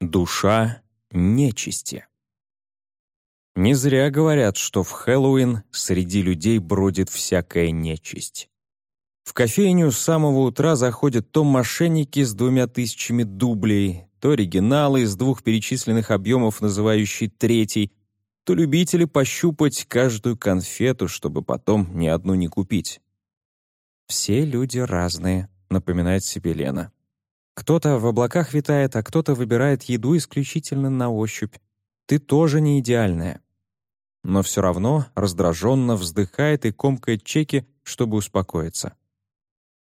Душа нечисти. Не зря говорят, что в Хэллоуин среди людей бродит всякая нечисть. В кофейню с самого утра заходят то мошенники с двумя тысячами дублей, то оригиналы из двух перечисленных объемов, называющие третий, то любители пощупать каждую конфету, чтобы потом ни одну не купить. «Все люди разные», — напоминает себе Лена. «Кто-то в облаках витает, а кто-то выбирает еду исключительно на ощупь. Ты тоже не идеальная». Но все равно раздраженно вздыхает и комкает чеки, чтобы успокоиться.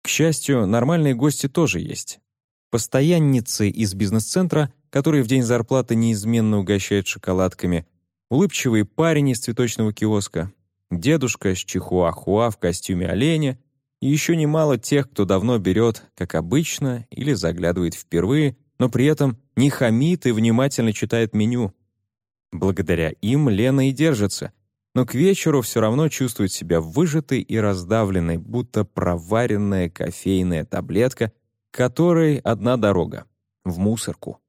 К счастью, нормальные гости тоже есть. Постоянницы из бизнес-центра, которые в день зарплаты неизменно угощают шоколадками, улыбчивый парень из цветочного киоска, дедушка с чихуахуа в костюме оленя и еще немало тех, кто давно берет, как обычно, или заглядывает впервые, но при этом не хамит и внимательно читает меню. Благодаря им Лена и держится, но к вечеру все равно чувствует себя выжатой и раздавленной, будто проваренная кофейная таблетка, которой одна дорога — в мусорку.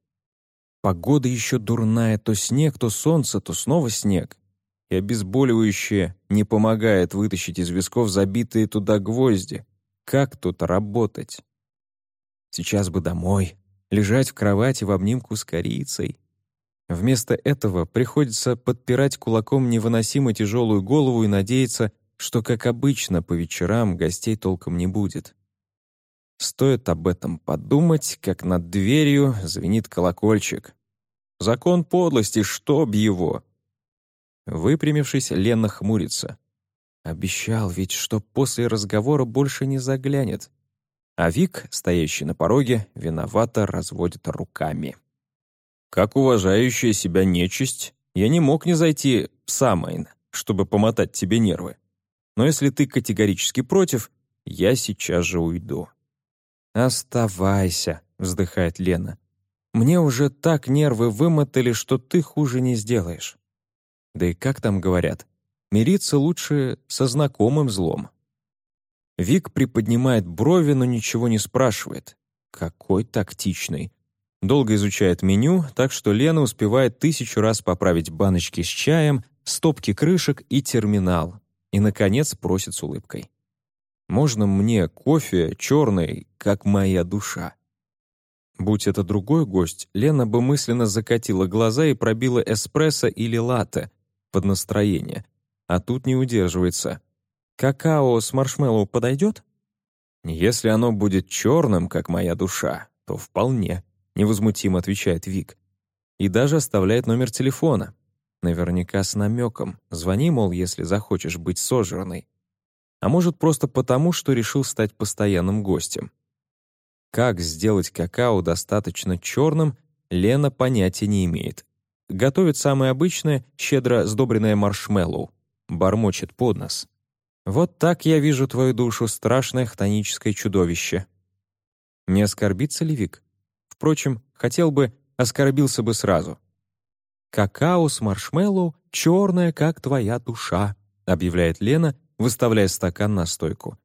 Погода еще дурная, то снег, то солнце, то снова снег. И обезболивающее не помогает вытащить из висков забитые туда гвозди. Как тут работать? Сейчас бы домой, лежать в кровати в обнимку с корицей. Вместо этого приходится подпирать кулаком невыносимо тяжелую голову и надеяться, что, как обычно, по вечерам гостей толком не будет. Стоит об этом подумать, как над дверью звенит колокольчик. Закон подлости, чтоб его! Выпрямившись, Лена хмурится. Обещал ведь, что после разговора больше не заглянет. А Вик, стоящий на пороге, виновато разводит руками. Как уважающая себя нечисть, я не мог не зайти в Самайн, чтобы помотать тебе нервы. Но если ты категорически против, я сейчас же уйду. «Оставайся», — вздыхает Лена. «Мне уже так нервы вымотали, что ты хуже не сделаешь». Да и как там говорят, мириться лучше со знакомым злом. Вик приподнимает брови, но ничего не спрашивает. Какой тактичный. Долго изучает меню, так что Лена успевает тысячу раз поправить баночки с чаем, стопки крышек и терминал. И, наконец, просит с улыбкой. Можно мне кофе черный, как моя душа?» Будь это другой гость, Лена бы мысленно закатила глаза и пробила эспрессо или латте под настроение. А тут не удерживается. «Какао с маршмеллоу подойдет?» «Если оно будет черным, как моя душа, то вполне», — невозмутимо отвечает Вик. И даже оставляет номер телефона. Наверняка с намеком. Звони, мол, если захочешь быть сожранной а может просто потому, что решил стать постоянным гостем. Как сделать какао достаточно черным, Лена понятия не имеет. Готовит самое обычное, щедро сдобренное маршмеллоу. Бормочет под нос. «Вот так я вижу твою душу, страшное хтоническое чудовище». Не оскорбится ли Вик? Впрочем, хотел бы, оскорбился бы сразу. «Какао с маршмеллоу черное, как твоя душа», объявляет Лена выставляя стакан на стойку.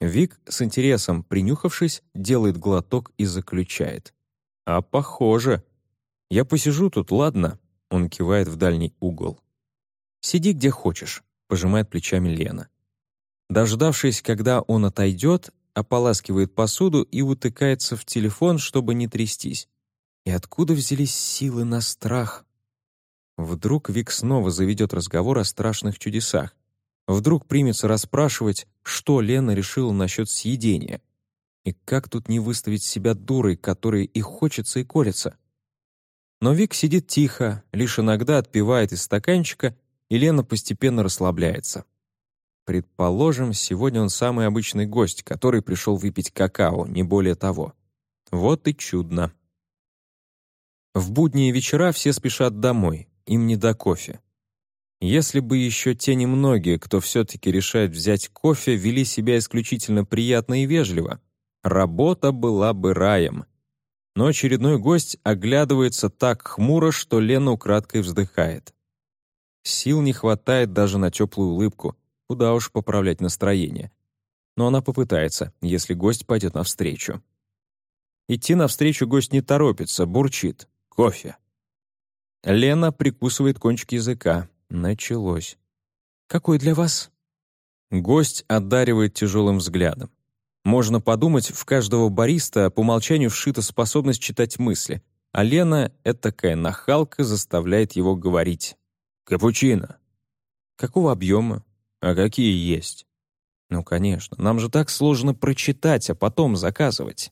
Вик, с интересом принюхавшись, делает глоток и заключает. «А похоже. Я посижу тут, ладно?» Он кивает в дальний угол. «Сиди где хочешь», — пожимает плечами Лена. Дождавшись, когда он отойдет, ополаскивает посуду и утыкается в телефон, чтобы не трястись. И откуда взялись силы на страх? Вдруг Вик снова заведет разговор о страшных чудесах. Вдруг примется расспрашивать, что Лена решила насчет съедения. И как тут не выставить себя дурой, которой и хочется, и колется? Но Вик сидит тихо, лишь иногда отпивает из стаканчика, и Лена постепенно расслабляется. Предположим, сегодня он самый обычный гость, который пришел выпить какао, не более того. Вот и чудно. В будние вечера все спешат домой, им не до кофе. Если бы еще те немногие, кто все-таки решает взять кофе, вели себя исключительно приятно и вежливо, работа была бы раем. Но очередной гость оглядывается так хмуро, что Лена украдкой вздыхает. Сил не хватает даже на теплую улыбку, куда уж поправлять настроение. Но она попытается, если гость пойдет навстречу. Идти навстречу гость не торопится, бурчит. кофе». Лена прикусывает кончик языка. Началось. «Какой для вас?» Гость одаривает тяжелым взглядом. Можно подумать, в каждого бариста по умолчанию вшита способность читать мысли, а Лена, этакая нахалка, заставляет его говорить. «Капучино». «Какого объема? А какие есть?» «Ну, конечно, нам же так сложно прочитать, а потом заказывать».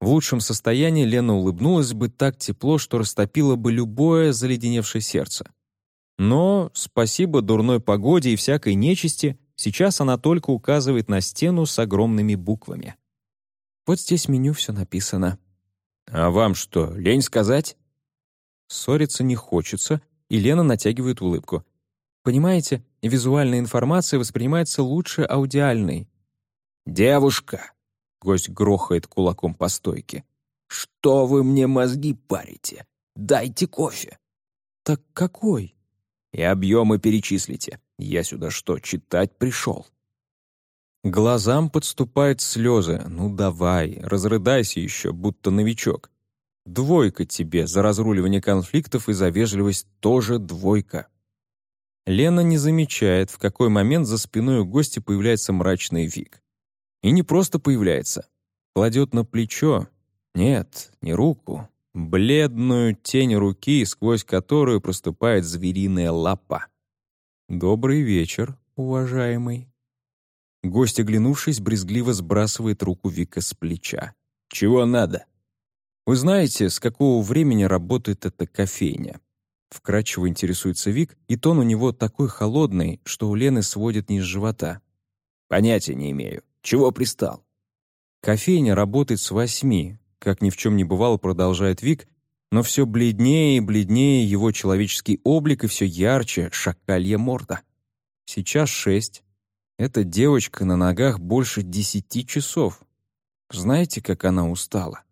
В лучшем состоянии Лена улыбнулась бы так тепло, что растопило бы любое заледеневшее сердце. Но, спасибо дурной погоде и всякой нечисти, сейчас она только указывает на стену с огромными буквами. Вот здесь меню все написано. «А вам что, лень сказать?» Ссориться не хочется, и Лена натягивает улыбку. Понимаете, визуальная информация воспринимается лучше аудиальной. «Девушка!» Гость грохает кулаком по стойке. «Что вы мне мозги парите? Дайте кофе!» «Так какой?» «И объемы перечислите. Я сюда что, читать пришел?» Глазам подступают слезы. «Ну давай, разрыдайся еще, будто новичок. Двойка тебе за разруливание конфликтов и за вежливость тоже двойка». Лена не замечает, в какой момент за спиной у гостя появляется мрачный Вик. И не просто появляется. Кладет на плечо. Нет, не руку. Бледную тень руки, сквозь которую проступает звериная лапа. «Добрый вечер, уважаемый». Гость, оглянувшись, брезгливо сбрасывает руку Вика с плеча. «Чего надо?» «Вы знаете, с какого времени работает эта кофейня?» Вкратчиво интересуется Вик, и тон у него такой холодный, что у Лены сводит низ живота. «Понятия не имею. Чего пристал?» «Кофейня работает с восьми», как ни в чем не бывало, продолжает Вик, но все бледнее и бледнее его человеческий облик и все ярче шакалья морда. Сейчас шесть. Эта девочка на ногах больше десяти часов. Знаете, как она устала?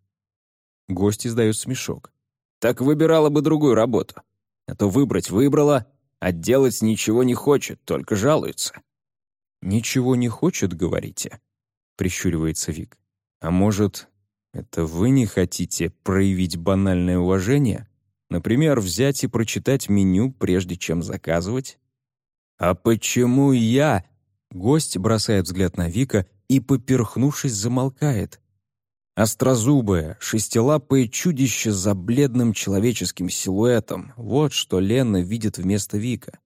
Гость издает смешок. Так выбирала бы другую работу. А то выбрать выбрала, а делать ничего не хочет, только жалуется. «Ничего не хочет, говорите?» — прищуривается Вик. «А может, это вы не хотите проявить банальное уважение? Например, взять и прочитать меню, прежде чем заказывать?» «А почему я?» Гость бросает взгляд на Вика и, поперхнувшись, замолкает. Острозубое, шестилапое чудище за бледным человеческим силуэтом — вот что Лена видит вместо Вика.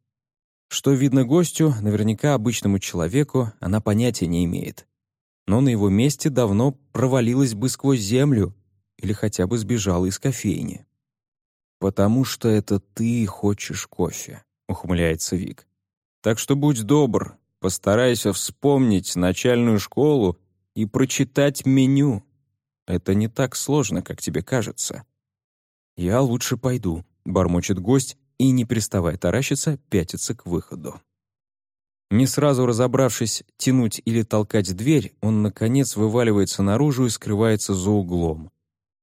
Что видно гостю, наверняка обычному человеку, она понятия не имеет. Но на его месте давно провалилась бы сквозь землю или хотя бы сбежала из кофейни. «Потому что это ты хочешь кофе», — ухмыляется Вик. «Так что будь добр, постарайся вспомнить начальную школу и прочитать меню. Это не так сложно, как тебе кажется». «Я лучше пойду», — бормочет гость и, не переставая таращиться, пятится к выходу. Не сразу разобравшись, тянуть или толкать дверь, он, наконец, вываливается наружу и скрывается за углом.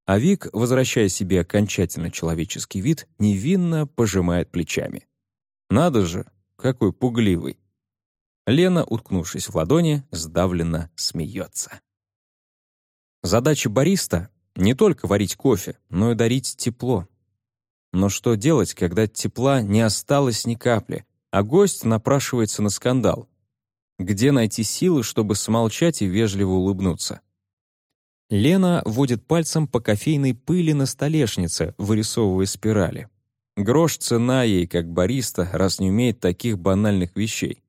А Вик, возвращая себе окончательно человеческий вид, невинно пожимает плечами. «Надо же, какой пугливый!» Лена, уткнувшись в ладони, сдавленно смеется. Задача бариста — не только варить кофе, но и дарить тепло. Но что делать, когда тепла не осталось ни капли, а гость напрашивается на скандал? Где найти силы, чтобы смолчать и вежливо улыбнуться? Лена водит пальцем по кофейной пыли на столешнице, вырисовывая спирали. Грош цена ей, как бариста, раз не умеет таких банальных вещей.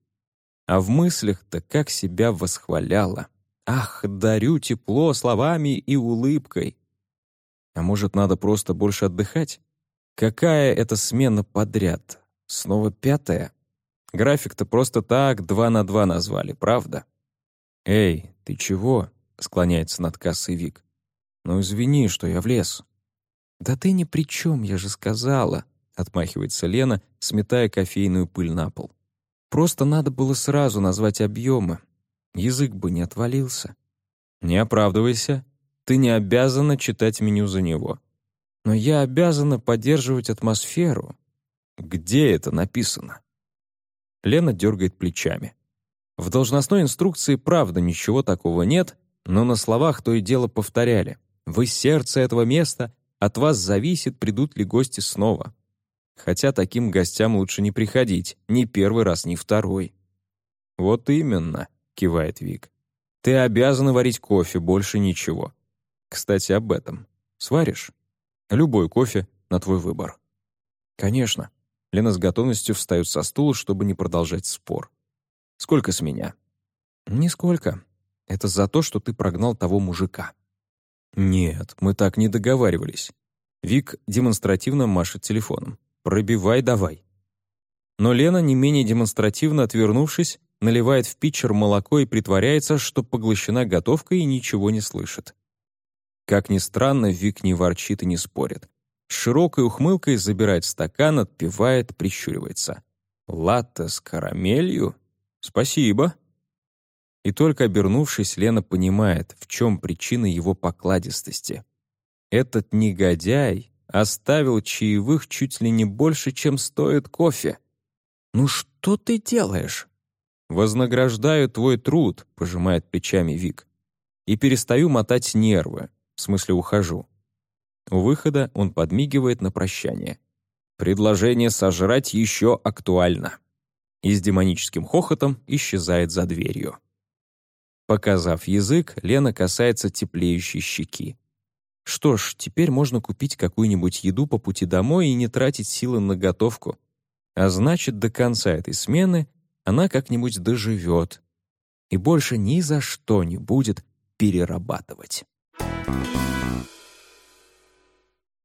А в мыслях-то как себя восхваляла. Ах, дарю тепло словами и улыбкой. А может, надо просто больше отдыхать? Какая это смена подряд? Снова пятая? График-то просто так два на два назвали, правда? «Эй, ты чего?» — склоняется над кассой Вик. «Ну извини, что я влез». «Да ты ни при чем, я же сказала», — отмахивается Лена, сметая кофейную пыль на пол. «Просто надо было сразу назвать объемы, язык бы не отвалился. Не оправдывайся, ты не обязана читать меню за него. Но я обязана поддерживать атмосферу. Где это написано? Лена дергает плечами. В должностной инструкции правда ничего такого нет, но на словах то и дело повторяли. Вы сердце этого места, от вас зависит, придут ли гости снова. Хотя таким гостям лучше не приходить, ни первый раз, ни второй. «Вот именно», — кивает Вик. «Ты обязана варить кофе, больше ничего. Кстати, об этом. Сваришь? Любой кофе на твой выбор». «Конечно». Лена с готовностью встает со стула, чтобы не продолжать спор. «Сколько с меня?» «Нисколько. Это за то, что ты прогнал того мужика». «Нет, мы так не договаривались». Вик демонстративно машет телефоном. «Пробивай давай». Но Лена, не менее демонстративно отвернувшись, наливает в питчер молоко и притворяется, что поглощена готовкой и ничего не слышит. Как ни странно, Вик не ворчит и не спорит. Широкой ухмылкой забирает стакан, отпивает, прищуривается. «Латте с карамелью? Спасибо». И только обернувшись, Лена понимает, в чем причина его покладистости. Этот негодяй оставил чаевых чуть ли не больше, чем стоит кофе. «Ну что ты делаешь?» «Вознаграждаю твой труд», — пожимает плечами Вик. «И перестаю мотать нервы, в смысле ухожу». У выхода он подмигивает на прощание. Предложение сожрать еще актуально. И с демоническим хохотом исчезает за дверью. Показав язык, Лена касается теплеющей щеки. Что ж, теперь можно купить какую-нибудь еду по пути домой и не тратить силы на готовку. А значит, до конца этой смены она как-нибудь доживет и больше ни за что не будет перерабатывать.